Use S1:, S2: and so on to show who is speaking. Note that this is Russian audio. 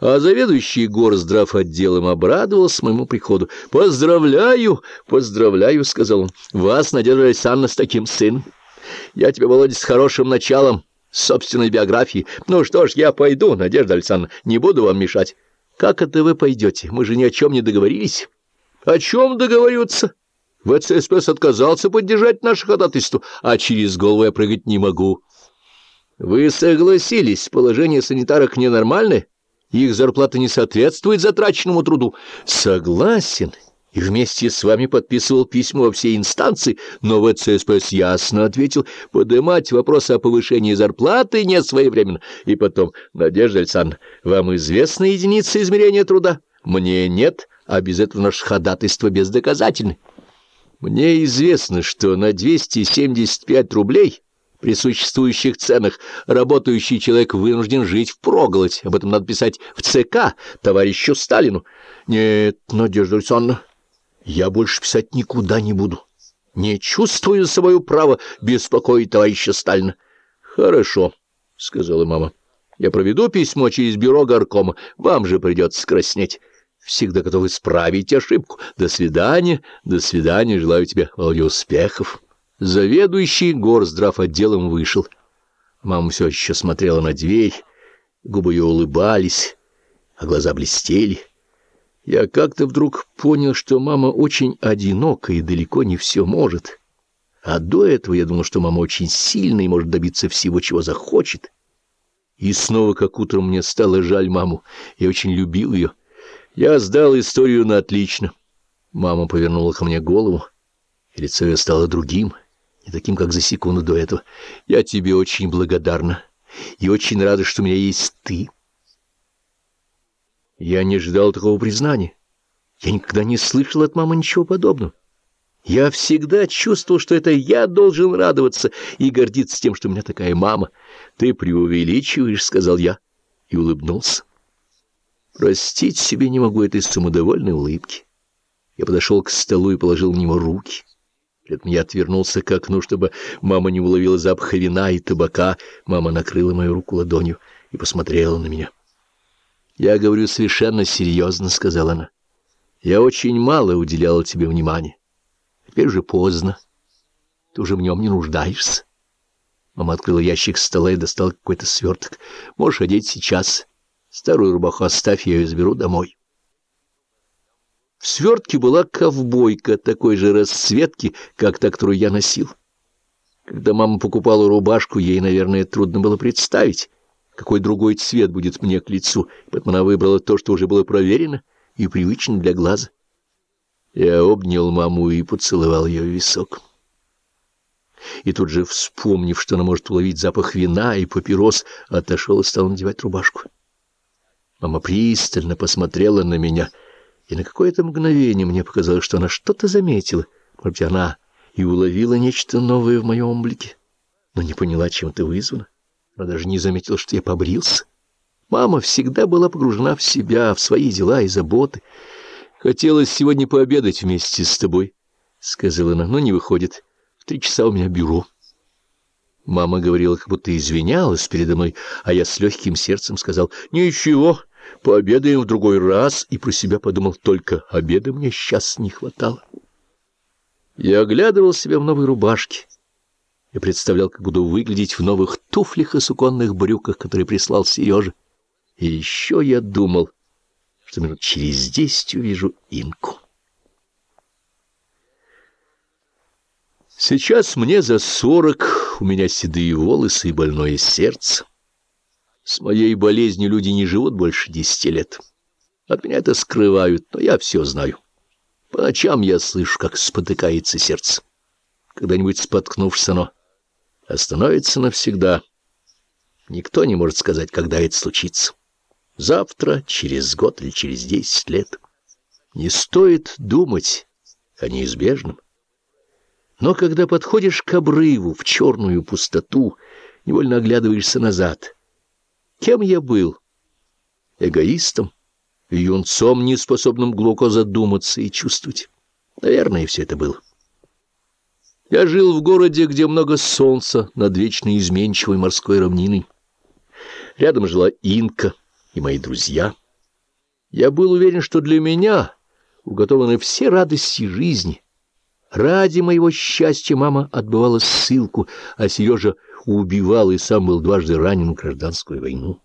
S1: а заведующий горздрав отделом обрадовался моему приходу. «Поздравляю, поздравляю», — сказал он, — «вас, Надежда Александровна, с таким сыном. Я тебе, Володя, с хорошим началом, собственной биографией. Ну что ж, я пойду, Надежда Александровна, не буду вам мешать». «Как это вы пойдете? Мы же ни о чем не договорились». «О чем договориться?» ВЦСПС отказался поддержать наше ходатайство, а через голову я прыгать не могу. Вы согласились, положение санитарок ненормальное, их зарплата не соответствует затраченному труду. Согласен, и вместе с вами подписывал письмо во все инстанции, но ВЦСПС ясно ответил, поднимать вопрос о повышении зарплаты не своевременно. И потом, Надежда Александровна, вам известна единица измерения труда? Мне нет, а без этого наше ходатайство бездоказательно. Мне известно, что на 275 рублей при существующих ценах работающий человек вынужден жить впроголодь. Об этом надо писать в ЦК товарищу Сталину. Нет, Надежда Александровна, я больше писать никуда не буду. Не чувствую за собою права беспокоить товарища Сталина. Хорошо, — сказала мама. Я проведу письмо через бюро горкома. Вам же придется краснеть всегда готов исправить ошибку. До свидания, до свидания, желаю тебе, Володя, успехов. Заведующий горздрав отделом вышел. Мама все еще смотрела на дверь, губы ее улыбались, а глаза блестели. Я как-то вдруг понял, что мама очень одинока и далеко не все может. А до этого я думал, что мама очень сильна и может добиться всего, чего захочет. И снова, как утром, мне стало жаль маму. Я очень любил ее. Я сдал историю на отлично. Мама повернула ко мне голову, и лицо ее стало другим, не таким, как за секунду до этого. Я тебе очень благодарна и очень рада, что у меня есть ты. Я не ждал такого признания. Я никогда не слышал от мамы ничего подобного. Я всегда чувствовал, что это я должен радоваться и гордиться тем, что у меня такая мама. Ты преувеличиваешь, — сказал я, и улыбнулся. Простить себе не могу этой самодовольной улыбки. Я подошел к столу и положил в него руки. При этом я отвернулся к окну, чтобы мама не уловила запаха вина и табака. Мама накрыла мою руку ладонью и посмотрела на меня. «Я говорю совершенно серьезно», — сказала она. «Я очень мало уделяла тебе внимания. Теперь уже поздно. Ты уже в нем не нуждаешься». Мама открыла ящик стола и достала какой-то сверток. «Можешь одеть сейчас». Старую рубаху оставь, я ее заберу домой. В свертке была ковбойка такой же расцветки, как та, которую я носил. Когда мама покупала рубашку, ей, наверное, трудно было представить, какой другой цвет будет мне к лицу, поэтому она выбрала то, что уже было проверено и привычно для глаза. Я обнял маму и поцеловал ее в висок. И тут же, вспомнив, что она может уловить запах вина и папирос, отошел и стал надевать рубашку. Мама пристально посмотрела на меня, и на какое-то мгновение мне показалось, что она что-то заметила. Может быть, она и уловила нечто новое в моем облике, но не поняла, чем это вызвано. Она даже не заметила, что я побрился. Мама всегда была погружена в себя, в свои дела и заботы. «Хотелось сегодня пообедать вместе с тобой», — сказала она, — «но не выходит. В три часа у меня бюро». Мама говорила, как будто извинялась передо мной, а я с легким сердцем сказал «Ничего, Пообедаем в другой раз, и про себя подумал, только обеда мне сейчас не хватало. Я оглядывал себя в новой рубашке и представлял, как буду выглядеть в новых туфлях и суконных брюках, которые прислал Сережа. И еще я думал, что минут через десять увижу Инку. Сейчас мне за сорок, у меня седые волосы и больное сердце. С моей болезнью люди не живут больше десяти лет. От меня это скрывают, но я все знаю. По ночам я слышу, как спотыкается сердце. Когда-нибудь споткнувшись оно, остановится навсегда. Никто не может сказать, когда это случится. Завтра, через год или через десять лет. Не стоит думать о неизбежном. Но когда подходишь к обрыву, в черную пустоту, невольно оглядываешься назад — Кем я был? Эгоистом, юнцом, неспособным глубоко задуматься и чувствовать. Наверное, все это было. Я жил в городе, где много солнца над вечно изменчивой морской равниной. Рядом жила Инка и мои друзья — Я был уверен, что для меня уготованы все радости жизни. Ради моего счастья мама отбывала ссылку, а Сережа убивал и сам был дважды ранен в гражданскую войну.